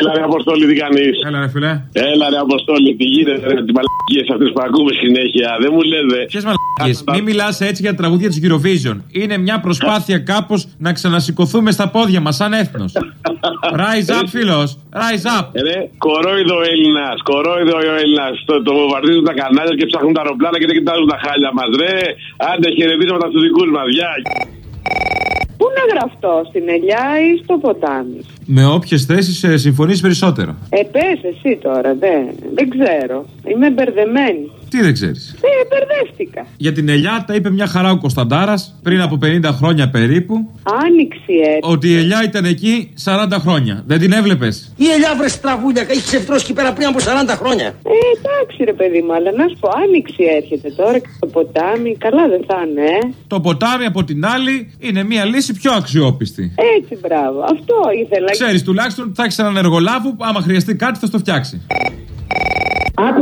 Έλα ρε Αποστόλη, τι κάνεις; Έλα, ρε φιλέ. Έλα ρε Αποστόλη, τι γίνεται ρε, τις μαλακίες αυτές που ακούμε συνέχεια. Δεν μου λέτε. Ποιες μαλακίες; Μην μιλάς έτσι για τα τραγούδια της Eurovision. Είναι μια προσπάθεια κάπως να ξανασηκωθούμε στα πόδια μας σαν έθνος. Rise up, φίλος. Rise up. Ρε, κορόιδο Έλληνας, κορόιδο ο Έλληνας. Το, το βομβαρδίζουν τα κανάλια και ψάχνουν τα αεροπλάνα και δεν κοιτάζουν τα χάλια μας. Ρε, άντε χαιρετίσματα στους δικούς μας. Γεια. Πού να γραφτώ, στην ελιά ή στο ποτάμι; Με όποιες θέσεις συμφωνείς περισσότερο; Ε, πες εσύ τώρα, δεν, δεν ξέρω. Είμαι μπερδεμένη. Τι δεν ξέρεις. Ε, μπερδεύτηκα. Για την ελιά τα είπε μια χαρά ο Κωνσταντάρας πριν από 50 χρόνια περίπου. Άνοιξη έτσι. Ότι η ελιά ήταν εκεί 40 χρόνια. Δεν την έβλεπες; Η ελιά βρε τραγούδια, έχεις ξεφτρώσει εκεί πέρα πριν από 40 χρόνια. Ε, εντάξει ρε παιδί μου, αλλά να σου πω, άνοιξη έρχεται τώρα και το ποτάμι. Καλά δεν θα είναι, ε. Το ποτάμι από την άλλη είναι μια λύση πιο αξιόπιστη. Έτσι, μπράβο. Αυτό ήθελα. Ξέρεις τουλάχιστον θα έχει έναν εργολάβο που άμα χρειαστεί κάτι θα στο φτιάξει.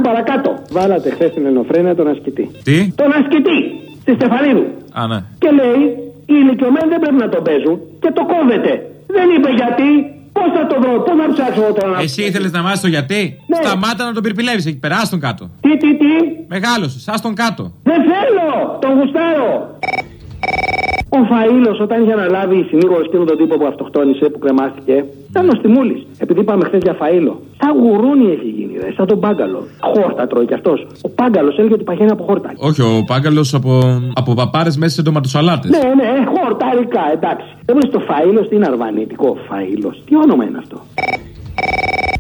Άκου παρακάτω. Βάλατε χθες στην Ελληνοφρένεια τον ασκητή. Τι; Τον ασκητή της Στεφανίδου. Α, ναι. Και λέει: Οι ηλικιωμένοι δεν πρέπει να τον παίζουν και το κόβεται. Δεν είπε γιατί. Πώς θα το βρω, πώς θα ψάξω εγώ τώρα. Εσύ ήθελες να μάθεις το γιατί; Ναι. Σταμάτα να τον πυρπηλεύει εκεί πέρα, άστον κάτω. Τι, τι, τι; Μεγάλωσε, άστον κάτω. Δεν θέλω! Τον γουστάρω! Ο Φαΐλος, όταν είχε αναλάβει συνήγορο εκείνο τον τύπο που αυτοκτόνησε, που κρεμάστηκε, ήταν ο Στιμούλης. Επειδή είπαμε χθες για Φαΐλο. Σαν γουρούνι έχει γίνει, ρε, σαν τον Πάγκαλο. Χόρτα τρώει κι αυτός. Ο Πάγκαλος έλεγε ότι παχαίνει από χόρτα. Όχι, ο πάγκαλος από, από παπάρες μέσα σε ντοματοσαλάτε. Ναι, ναι, χορταρικά, εντάξει. Δεν μου το Φαΐλο, τι είναι αρβανίτικο, Φαΐλος. Τι όνομα είναι αυτό.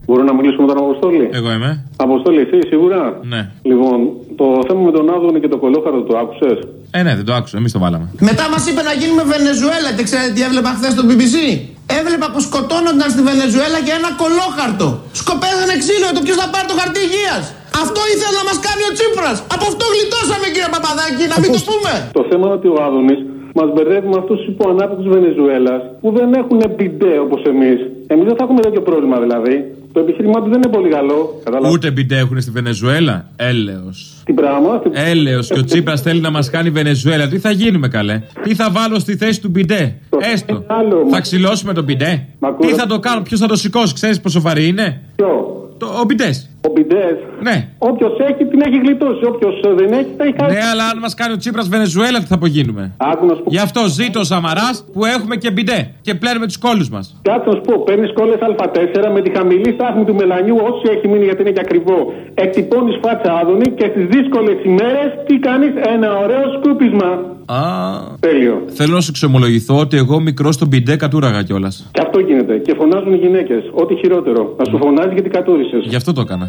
Μπορώ να μιλήσω με τον Αποστόλη; Εγώ είμαι. Αποστόλη, εσύ σίγουρα; Ναι. Λοιπόν, το θέμα με τον Άδωνη και το κολόχαρτο το άκουσες; Ε, ναι, δεν το άκουσα, εμείς το βάλαμε. Μετά μας είπε να γίνουμε Βενεζουέλα και ξέρετε τι έβλεπα χθες στο BBC. Έβλεπα πως σκοτώνονταν στη Βενεζουέλα και ένα κολόχαρτο. Σκοπέζανε ξύλο το ποιος θα πάρει το χαρτί υγείας; Αυτό ήθελε να μας κάνει ο Τσίπρας. Από αυτό γλιτώσαμε κύριε Παπαδάκη, να μην το πούμε. Το θέμα είναι ότι ο Άδωνης μας μπερδεύει με αυτούς τους υποανάπτυξου Βενεζουέλας που δεν έχουν μπιντέ όπως εμείς. Εμείς δεν θα έχουμε τέτοιο πρόβλημα δηλαδή. Το επιχείρημά του δεν είναι πολύ καλό. Κατάλαβα. Ούτε μπιντέ έχουν στη Βενεζουέλα. Έλεος. Τι πράγμα. τι- Έλεος και ο Τσίπρας θέλει να μας κάνει Βενεζουέλα. Τι θα γίνουμε καλέ; Τι θα βάλω στη θέση του μπιντέ; Έστω. είναι άλλο, μα- Θα ξυλώσουμε τον μπιντέ; Μα ακούω- Τι θα το κάνω, ποιος θα το σηκώσει, ξέρεις πόσο βαρύ είναι; Ποιο; Το, ο μπιντές. Ο Μπιντές. Ναι. Όποιος έχει την έχει γλιτώσει. Όποιος δεν έχει τα έχει κάνει. Ναι, αλλά αν μας κάνει ο Τσίπρας Βενεζουέλα, τι θα απογίνουμε; Άκου να σου πω. Γι' αυτό ζήτω ο Σαμαράς που έχουμε και μπιντέ και πλένουμε τους κόλου μας. Κάτσε να σου πω, παίρνεις κόλλες Α4 με τη χαμηλή στάθμη του μελανιού, όσοι έχει μείνει γιατί είναι και ακριβό. Εκτυπώνεις φάτσα άδωνη και στις δύσκολες ημέρες τι κάνεις, ένα ωραίο σκούπισμα. Α, Τέλειο. θέλω να σου ξεμολογηθώ ότι εγώ μικρό στον μπιντέ κατούραγα κιόλας. Και αυτό γίνεται. Και φωνάζουν οι γυναίκες. Ό,τι χειρότερο. Να σου φωνάζει γιατί κατούρισες. Γι' αυτό το έκανα.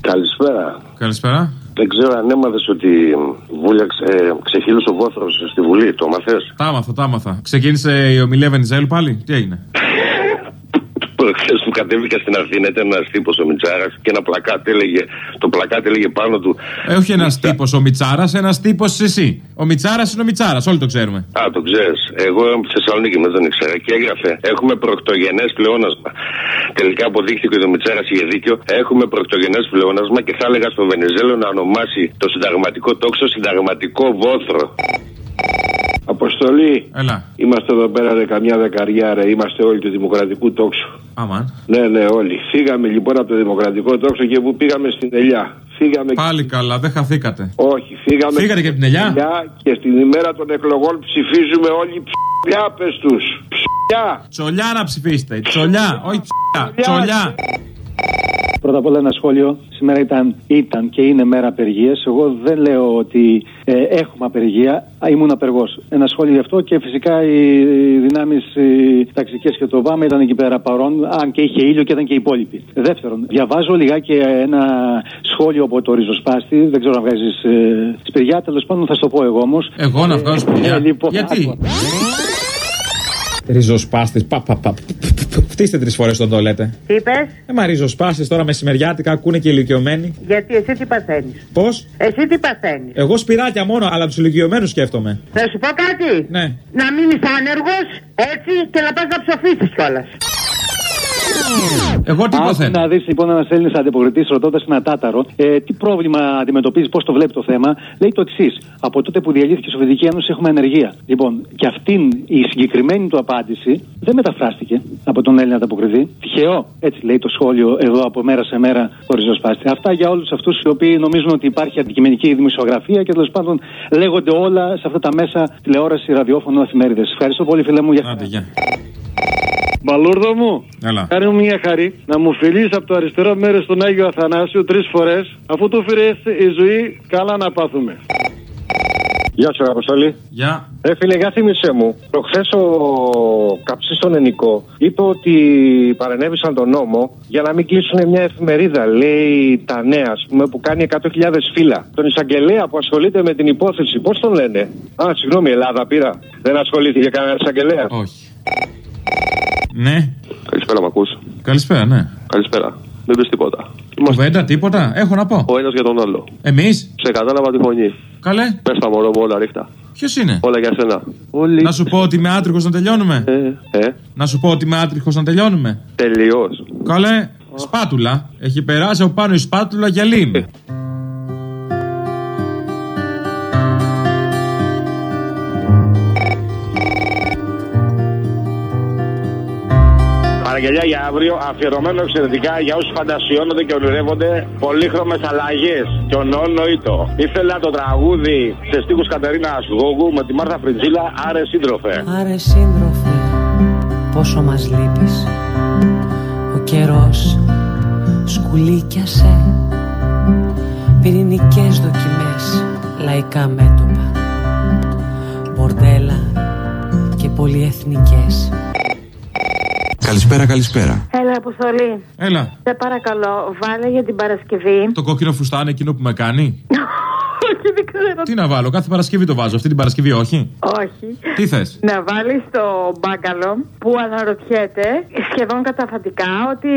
Καλησπέρα. Καλησπέρα. Δεν ξέρω αν έμαθες ότι βούλιαξε, ε, ξεχύλωσε ο βόθρος στη Βουλή. Το μαθέ. Τα άμαθα, τα άμαθα. Ξεκίνησε η ομιλία Βενιζέλου πάλι; Τι έγινε; Προχθέ που κατέβηκα στην Αθήνα ήταν ένας τύπος ο Μιτσάρας και ένα πλακάτι έλεγε, το πλακάτι έλεγε πάνω του. Ε, όχι ένας τύπος ο Μιτσάρας, ένας τύπος εσύ. Ο Μιτσάρας είναι ο Μιτσάρας, όλοι το ξέρουμε. Α, το ξέρεις. Εγώ είμαι από τη Θεσσαλονίκη, με δεν ήξερα. Και έγραφε: Έχουμε προκτογενέ πλεόνασμα. Τελικά αποδείχθηκε ότι ο Μιτσάρας είχε δίκιο. Έχουμε προκτογενέ πλεόνασμα και θα έλεγα στο Βενιζέλο να ονομάσει το συνταγματικό τόξο συνταγματικό βόθρο. Αποστολή. Έλα. Είμαστε εδώ πέρα ρε καμιά δεκαριά ρε. Είμαστε όλοι του δημοκρατικού τόξου. Αμάν. Ναι, ναι, όλοι. Φύγαμε λοιπόν από το δημοκρατικό τόξο και που πήγαμε στην ελιά. Φύγαμε. Πάλι καλά, δεν χαθήκατε. Όχι, φύγαμε. Φύγατε και από την ελιά; Και στην ημέρα των εκλογών ψηφίζουμε όλοι ψηλιά πες τους. Ψηλιά. Τσολιά να ψηφίσετε. Τσολιά, όχι ψηλιά. Τσολιά. Πρώτα απ' όλα ένα σχόλιο. Σήμερα ήταν, ήταν και είναι μέρα απεργίας. Εγώ δεν λέω ότι ε, έχουμε απεργία. Α, Ήμουν απεργός. Ένα σχόλιο γι' αυτό και φυσικά οι δυνάμεις ταξικές και το ΒΑΜ ήταν εκεί πέρα παρόν. Αν και είχε ήλιο και ήταν και οι υπόλοιποι. Δεύτερον, διαβάζω λιγάκι ένα σχόλιο από το ριζοσπάστη. Δεν ξέρω αν βγάζεις ε, σπηριά. Τέλος πάντων θα σου το πω εγώ όμως. Εγώ να βγάλω σπηλιά. Ε, λοιπόν, Γιατί; άκουα. Ριζοσπάστη. Πα, πα, πα. Φτύστε τρεις φορές τον το λέτε. Τι είπες, Ε, μα ριζοσπάστη τώρα μεσημεριάτικα ακούνε και ηλικιωμένοι. γιατί εσύ τι παθαίνεις; Πώς; Εσύ τι παθαίνεις; Εγώ σπυράκια μόνο, αλλά τους ηλικιωμένους σκέφτομαι. Θα σου πω κάτι; Ναι. Να μείνεις άνεργος έτσι και να πας να ψοφήσεις κιόλας. Εγώ τι Άκου υποθέτω. να δεις λοιπόν ένας Έλληνας αντιποκριτής ρωτώντας ένα τάταρο ε, τι πρόβλημα αντιμετωπίζει, πώς το βλέπει το θέμα. Λέει το εξής. Από τότε που διαλύθηκε η Σοβιετική Ένωση έχουμε ανεργία. Λοιπόν, και αυτήν η συγκεκριμένη του απάντηση δεν μεταφράστηκε από τον Έλληνα ανταποκριτή. Τυχαίο, έτσι λέει το σχόλιο εδώ από μέρα σε μέρα χωρίς ζωσπάστη. Αυτά για όλους αυτούς οι οποίοι νομίζουν ότι υπάρχει αντικειμενική δημοσιογραφία και τέλος πάντων λέγονται όλα σε αυτά τα μέσα τηλεόραση, ραδιόφωνο, εφημερίδες. Ευχαριστώ πολύ, φίλε μου, για Άντε, γεια. Μπαλούρδο μου, Έλα. κάνε μου μια χαρή να μου φιλήσει από το αριστερό μέρος στον Άγιο Αθανάσιο τρεις φορές, αφού του φέρε η ζωή, καλά να πάθουμε. Γεια σου, Αποστολή. Γεια. Ε, φίλε, για θύμισέ μου. Προχθές ο καψί στον Ενικό είπε ότι παρενέβησαν τον νόμο για να μην κλείσουν μια εφημερίδα, λέει τα νέα, ας πούμε, που κάνει 100.000 φύλλα. Τον εισαγγελέα που ασχολείται με την υπόθεση, πώς τον λένε; Α, συγγνώμη, Ελλάδα πήρα. Δεν ασχολήθηκε κανένα εισαγγελέα. Όχι. Ναι. Καλησπέρα, μ' ακούς; Καλησπέρα, ναι. Καλησπέρα. Δεν πεις τίποτα. Είμαστε Κουβέντα, τίποτα; Έχω να πω. ο ένας για τον άλλο. Εμείς; Σε κατάλαβα τη φωνή. Καλέ. Πες τα μωρό μου όλα ρίχτα. Ποιος είναι; Όλα για σένα. Όλοι. Να σου πω ότι είμαι άτριχο να τελειώνουμε; Ε, ε, Να σου πω ότι είμαι άτριχο να τελειώνουμε; τελειώ. Καλέ. Σπάτουλα. Έχει περάσει από πάνω η σπάτουλα γυαλί είμαι. Παραγγελιά για αύριο, αφιερωμένο εξαιρετικά για όσους φαντασιώνονται και ονειρεύονται πολύχρωμες αλλαγές και ονοήτο. Ήθελα το τραγούδι σε στίχους Κατερίνας Γόγου με τη Μάρθα Φριτζίλα, Άρε σύντροφε. Άρε σύντροφε, πόσο μας λείπεις Ο καιρός σκουλίκιασε Πυρηνικές δοκιμές, λαϊκά μέτωπα Μπορντέλα και πολυεθνικές Καλησπέρα, καλησπέρα. Έλα, Αποστολή. Έλα. Σε παρακαλώ, βάλε για την Παρασκευή. Το κόκκινο φουστάνι εκείνο που με κάνει; Όχι, δεν ξέρω. Τι να βάλω, κάθε Παρασκευή το βάζω. Αυτή την Παρασκευή όχι; Όχι. Τι θες; Να βάλεις το μπάγκαλο που αναρωτιέται σχεδόν καταφατικά ότι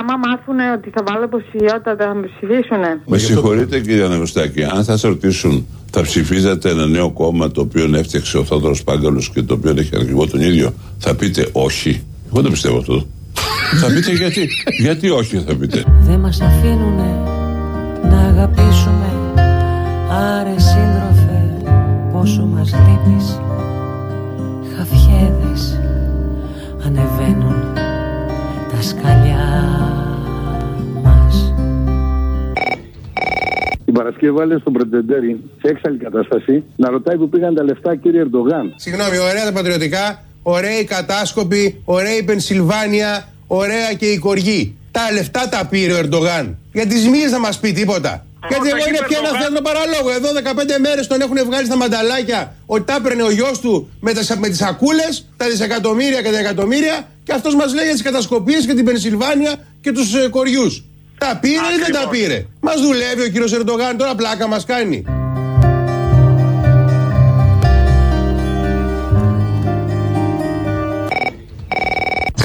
άμα μάθουν ότι θα βάλω υποψηφιότητα θα με ψηφίσουν. Με συγχωρείτε κύριε Αναγωστάκη, αν θα σα ρωτήσουν, θα ψηφίζατε ένα νέο κόμμα το οποίο έφτιαξε ο Θόδωρος Πάγκαλος και το οποίο έχει αρχηγό τον ίδιο, θα πείτε όχι. Εγώ δεν πιστεύω αυτό. θα πείτε γιατί. γιατί όχι θα πείτε. Δεν μας αφήνουνε να αγαπήσουμε Άρε σύντροφε, πόσο μας λείπεις Χαφιέδες ανεβαίνουν τα σκαλιά μας Την Παρασκευή βάλε στον Πρετεντέρη σε έξαλλη κατάσταση να ρωτάει που πήγαν τα λεφτά κύριε Ερντογάν. Συγγνώμη, ωραία τα πατριωτικά, ωραία η κατάσκοπη, ωραία η Πενσιλβάνια, ωραία και η κοργή. Τα λεφτά τα πήρε ο Ερντογάν. Για τις ζημίε θα μας πει τίποτα. Γιατί εγώ είναι πια ένας θέατρο παραλόγο. Εδώ 15 μέρες τον έχουν βγάλει στα μανταλάκια ότι τα έπαιρνε ο γιος του με, τα, με τις σακούλες, τα δισεκατομμύρια και τα εκατομμύρια και αυτός μας λέει για τις κατασκοπίες και την Πενσιλβάνια και τους ε, κοριούς. Τα πήρε ή δεν τα πήρε; Μας δουλεύει ο κύριος Ερντογάν, τώρα πλάκα μας κάνει.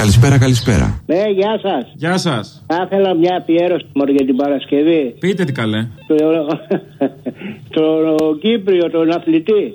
Καλησπέρα, καλησπέρα. Ναι, γεια σας. Γεια σας. Θα ήθελα μια αφιέρωση μόνο για την Παρασκευή. Πείτε τι καλέ. Το, το Κύπριο, τον αθλητή.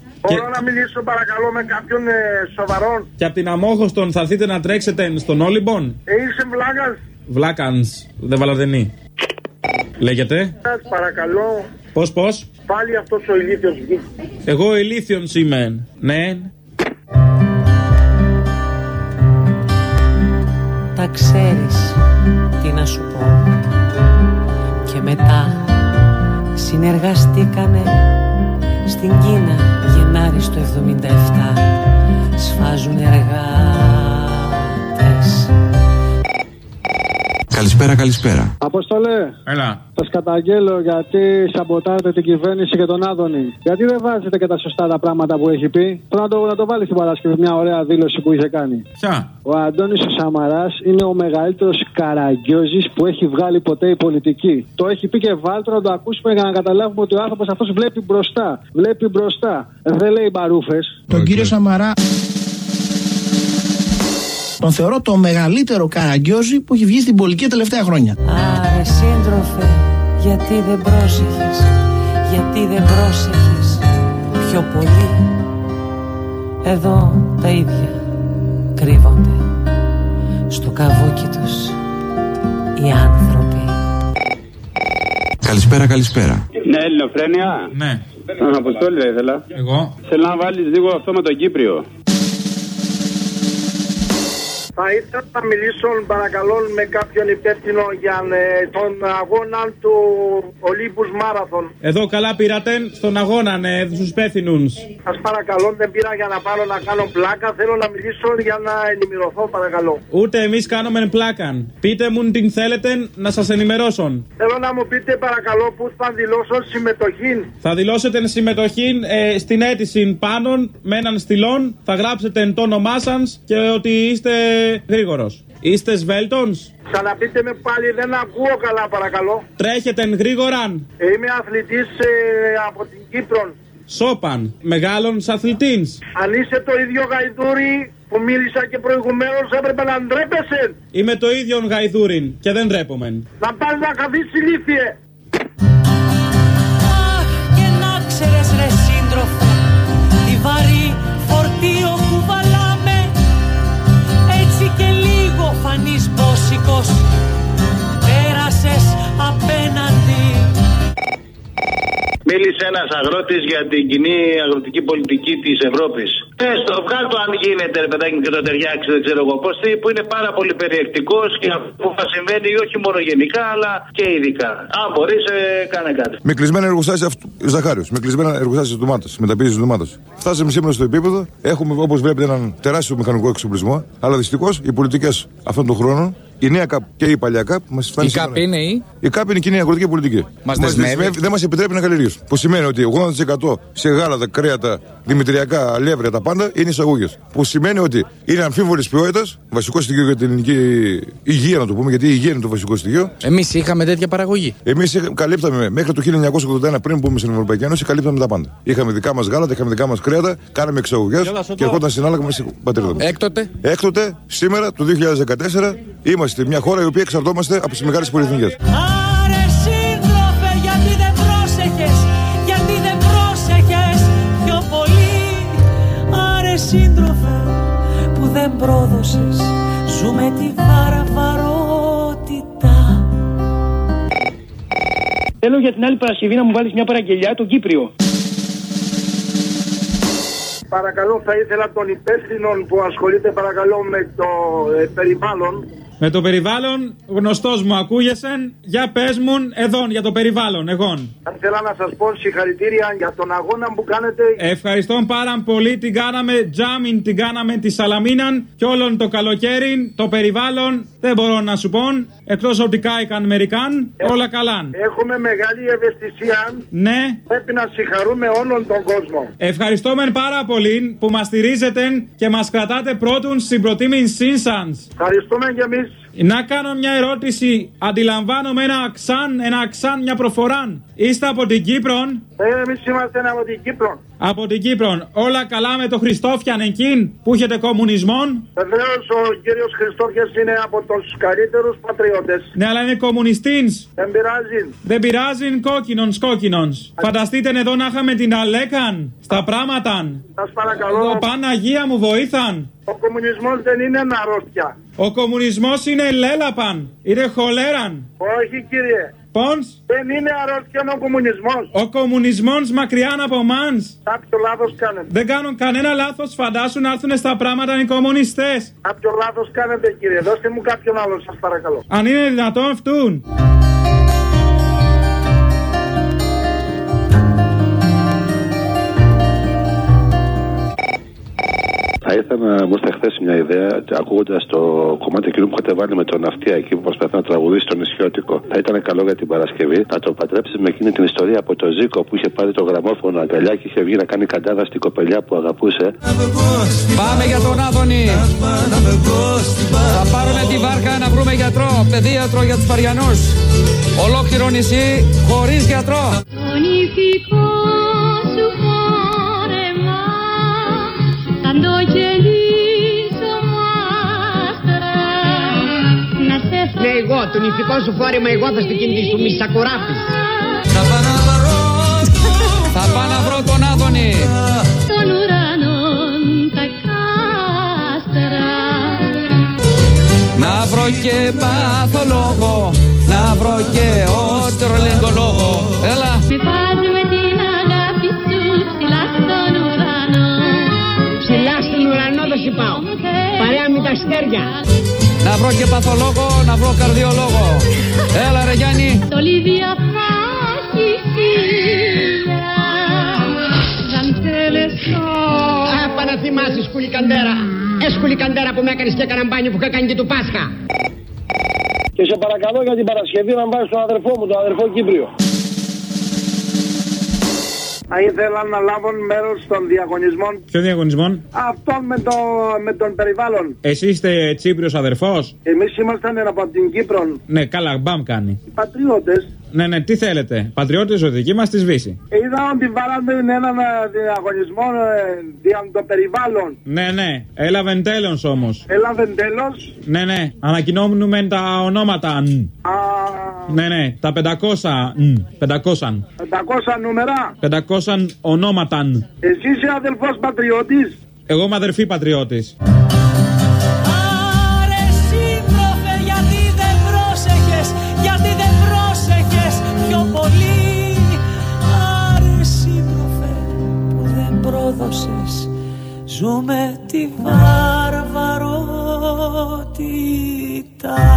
Μπορώ να μιλήσω παρακαλώ με κάποιον ε, σοβαρό. Και από την Αμόχωστον θα έρθετε να τρέξετε στον Όλυμπον; Ε, είσαι βλάκας. Βλάκανς, δεν βαλαδενή. Λέγεται. Σας παρακαλώ, Πώς, πώς; πάλι αυτός ο ηλίθιος βγήκε. Εγώ ηλίθιον είμαι. Ναι. Τα ξέρεις τι να σου πω Και μετά συνεργαστήκανε στην Κίνα Γενάρη στο 77 Σφάζουν εργάτες Καλησπέρα, καλησπέρα. Αποστολέ, Έλα. σας καταγγέλω γιατί σαμποτάρετε την κυβέρνηση και τον Άδωνη. Γιατί δεν βάζετε και τα σωστά τα πράγματα που έχει πει; Θέλω να το, να το βάλει στην Παρασκευή μια ωραία δήλωση που είχε κάνει. Ποια; Ο Αντώνης ο Σαμαράς είναι ο μεγαλύτερος καραγκιόζης που έχει βγάλει ποτέ η πολιτική. Το έχει πει και βάλτε να το ακούσουμε για να καταλάβουμε ότι ο άνθρωπος αυτός βλέπει μπροστά. Βλέπει μπροστά. Δεν λέει μπαρούφες. Τον κύριο Σαμαρά τον θεωρώ το μεγαλύτερο καραγκιόζη που έχει βγει στην πολιτική τα τελευταία χρόνια. Άρε σύντροφε, γιατί δεν πρόσεχες, γιατί δεν πρόσεχες πιο πολύ; Εδώ τα ίδια κρύβονται στο καβούκι τους οι άνθρωποι. Καλησπέρα, καλησπέρα. Ναι, Ελληνοφρένια. Ναι. Αποστόλη, θα ήθελα. Εγώ. Θέλω να βάλεις λίγο αυτό με τον Κύπριο. Θα ήθελα να μιλήσω παρακαλώ με κάποιον υπεύθυνο για ε, τον αγώνα του Ολύμπους Μάραθον. Εδώ καλά πήρατε στον αγώνα, ναι, στους υπεύθυνους. Σας παρακαλώ δεν πήρα για να πάρω να κάνω πλάκα. Θέλω να μιλήσω για να ενημερωθώ παρακαλώ. Ούτε εμείς κάνουμε πλάκαν. Πείτε μου την θέλετε να σας ενημερώσω. Θέλω να μου πείτε παρακαλώ που θα δηλώσω συμμετοχή. Θα δηλώσετε συμμετοχή ε, στην αίτηση πάνω με έναν στυλόν. Θα γράψετε το όνομά σας και ότι είστε γρήγορος. Είστε σβέλτονς; Ξαναπείτε με πάλι, δεν ακούω καλά παρακαλώ. Τρέχετε γρήγορα. Είμαι αθλητής ε, από την Κύπρο. Σόπαν. Μεγάλων αθλητή. Αν είσαι το ίδιο γαϊδούρι που μίλησα και προηγουμένως έπρεπε να ντρέπεσαι. Είμαι το ίδιο γαϊδούριν και δεν ντρέπομαι. Να πας να καθίσεις ηλίθιε. Μπόσικος Πέρασες απέναντι Μίλησε ένας αγρότης για την κοινή αγροτική πολιτική της Ευρώπης. Πες το, βγάλ το αν γίνεται, ρε παιδάκι μου, και το ταιριάξει, δεν ξέρω εγώ πώς. Που είναι πάρα πολύ περιεκτικός και που θα συμβαίνει όχι μόνο γενικά, αλλά και ειδικά. Αν μπορείς, ε, κάνε κάτι. Με κλεισμένα εργοστάσια αυτού. Ζαχάριος. Με κλεισμένα εργοστάσια ντομάτα. Μεταποίηση ντομάτα. Φτάσαμε σήμερα στο επίπεδο. Έχουμε, όπως βλέπετε, έναν τεράστιο μηχανικό εξοπλισμό. Αλλά δυστυχώς οι πολιτικές αυτών των χρόνων, η νέα ΚΑΠ και η παλιά ΚΑΠ, μας Η ΚΑΠ είναι η. Η ΚΑΠ είναι η κοινή αγροτική πολιτική. Μας δεσμεύει. δεν μας επιτρέπει να καλλιεργήσουμε. Που σημαίνει ότι 80% σε γάλατα, κρέατα, δημητριακά, αλεύρια, τα πάντα είναι εισαγωγές. Που σημαίνει ότι είναι αμφίβολης ποιότητας, βασικό στοιχείο για την ελληνική υγεία, να το πούμε, γιατί η υγεία είναι το βασικό στοιχείο. Εμείς είχαμε τέτοια παραγωγή. Εμείς καλύπταμε μέχρι το 1981 πριν μπούμε στην Ευρωπαϊκή Ένωση, καλύπταμε τα πάντα. Είχαμε δικά μας γάλατα, είχαμε δικά μας κρέατα, κάναμε εξαγωγές και ερχόταν στην άλλα με στην πατρίδα μας. Έκτοτε. Έκτοτε, σήμερα, το 2014, είμαστε μια χώρα η οποία εξαρτώμαστε από τις μεγάλες πολυεθνικές. Άρε σύντροφε γιατί δεν πρόσεχες Γιατί δεν πρόσεχες πιο πολύ Άρε σύντροφε που δεν πρόδωσες Ζούμε τη βαραβαρότητα Θέλω για την άλλη Παρασκευή να μου βάλεις μια παραγγελιά τον Κύπριο. Παρακαλώ θα ήθελα τον υπεύθυνο που ασχολείται παρακαλώ με το ε, περιβάλλον. Με το περιβάλλον, γνωστός μου ακούγεσαι. Για πες μου, εδώ για το περιβάλλον, εγώ. Θα ήθελα να σας πω συγχαρητήρια για τον αγώνα που κάνετε. Ευχαριστώ πάρα πολύ. Την κάναμε τζάμιν, την κάναμε τη Σαλαμίναν και όλον το καλοκαίρι. Το περιβάλλον δεν μπορώ να σου πω. Εκτός ότι κάηκαν μερικάν, όλα καλά. Έχουμε μεγάλη ευαισθησία. Ναι. Πρέπει να συγχαρούμε όλον τον κόσμο. Ευχαριστούμε πάρα πολύ που μας στηρίζετε και μας κρατάτε πρώτον στην προτίμησή σα. Ευχαριστούμε και εμείς. Να κάνω μια ερώτηση. Αντιλαμβάνομαι ένα αξάν, ένα αξάν, μια προφορά. Είστε από την Κύπρο. Ε, εμείς είμαστε από την Κύπρο. Από την Κύπρο. Όλα καλά με το Χριστόφιαν εκείν που έχετε κομμουνισμό. Βεβαίως ο κύριος Χριστόφιας είναι από τους καλύτερους πατριώτες. Ναι, αλλά είναι κομμουνιστής. Δεν πειράζει. Δεν πειράζει, κόκκινον, κόκκινον. Φανταστείτε εδώ να είχαμε την Αλέκαν στα πράγματα. Σας παρακαλώ. Ο Παναγία μου βοήθαν. Ο κομμουνισμός δεν είναι αρρώστια. Ο κομμουνισμός είναι λέλαπαν. Είναι χολέραν. Όχι κύριε. Πόνς. Δεν είναι αρρώστια ο κομμουνισμός. Ο κομμουνισμός μακριά από μάνς. Κάποιο λάθος κάνετε. Δεν κάνουν κανένα λάθος. Φαντάσου να έρθουν στα πράγματα οι κομμουνιστές. Κάποιο λάθος κάνετε κύριε. Δώστε μου κάποιον άλλο σας παρακαλώ. Αν είναι δυνατόν αυτούν. Θα ήθελα να μου ήρθε χθες μια ιδέα, ακούγοντας το κομμάτι εκείνο που είχατε βάλει με τον αυτιά εκεί που προσπαθεί να τραγουδήσει τον νησιώτικο. Θα ήταν καλό για την Παρασκευή να το πατρέψει με εκείνη την ιστορία από το Ζήκο που είχε πάρει το γραμμόφωνο αγκαλιά και είχε βγει να κάνει καντάδα στην κοπελιά που αγαπούσε. Πάμε για τον Άδωνη. Θα πάρουμε τη βάρκα να βρούμε γιατρό, παιδίατρο για τους Παριανούς. Ολόκληρο νησί χωρίς γιατρό. Το νηφικό Ναι, εγώ, το νηφικό σου φόρεμα, εγώ θα στο κινητήσω, μη σακοράφεις. Θα πάω να βρω, θα πάω να βρω τον Άδωνη. των ουρανών τα κάστρα Να βρω και παθολόγο, να βρω και ότρολεγκολόγο. Έλα. Με πας με την αγάπη σου ψηλά στον ουρανό Ψηλά στον ουρανό θα σε πάω. Παρέα με τα αστέρια. Να βρω και παθολόγο, να βρω καρδιολόγο. Έλα ρε Γιάννη. Το λίδια θα έχει φίλια σαν τελεσό Α, να θυμάσαι σκουλικαντέρα. Ε, σκουλικαντέρα που με έκανες και έκανα μπάνιο που είχα κάνει και του Πάσχα. Και σε παρακαλώ για την Παρασκευή να βάλει τον αδερφό μου, τον αδερφό Κύπριο. Θα ήθελα να λάβουν μέρος των διαγωνισμών Ποιο διαγωνισμό. αυτών με, το, με τον περιβάλλον. Εσύ είστε Τσίπριος αδερφός; Εμείς ήμασταν από την Κύπρο Ναι, καλά, μπαμ κάνει. πατριώτες. Ναι, ναι, τι θέλετε. Πατριώτε ζωτική μας της Βύση. Είδα ότι βάλατε έναν ε, διαγωνισμό ε, για το περιβάλλον. Ναι, ναι. Έλαβε τέλος όμως. Έλαβε τέλος. Ναι, ναι. Ανακοινώνουμε τα ονόματα. νν. Ναι, ναι. Τα 500. νν. 500. 500 νούμερα. 500 ονόματα. νν. Εσύ είσαι αδελφός πατριώτης; Εγώ είμαι αδερφή πατριώτης. Ζούμε τη βαρβαρότητα